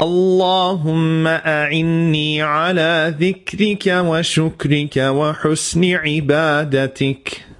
اللهم أعني على ذكرك وشكرك وحسن عبادتك